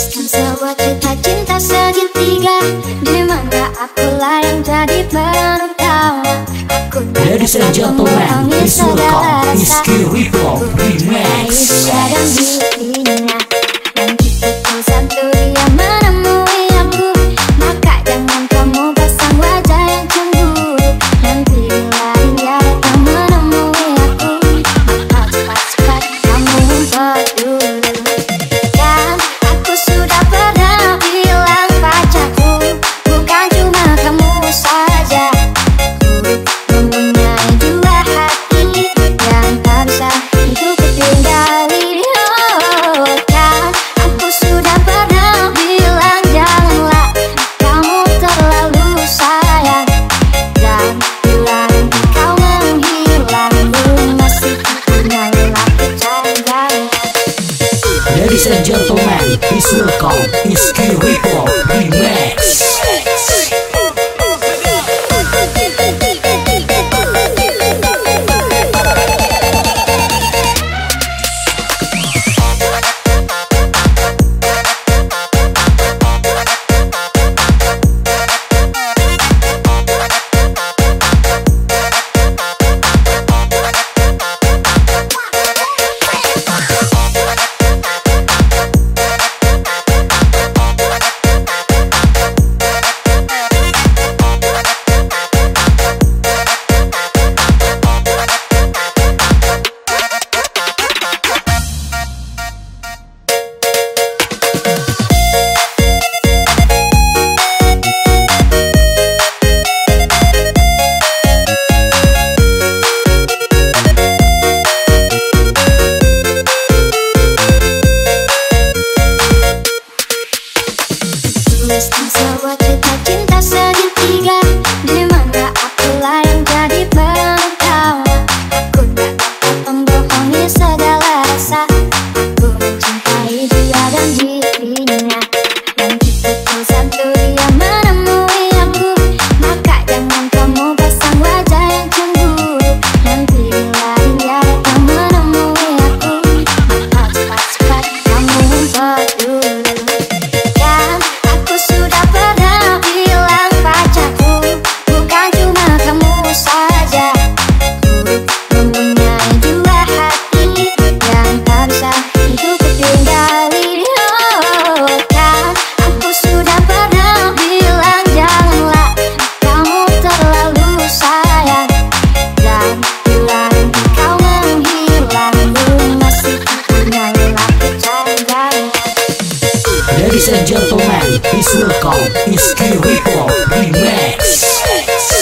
Sistem sebuah cinta-cinta segitiga Di mana aku lain jadi penutama Aku tak Ladies and gentlemen, please welcome Rizky Sound is Kiriko Remix. Meski semua kita cinta segitiga Di mana aku lain jadi pertama Aku tak dapat membohongi segala and gentlemen, please welcome Iski Rico Remix.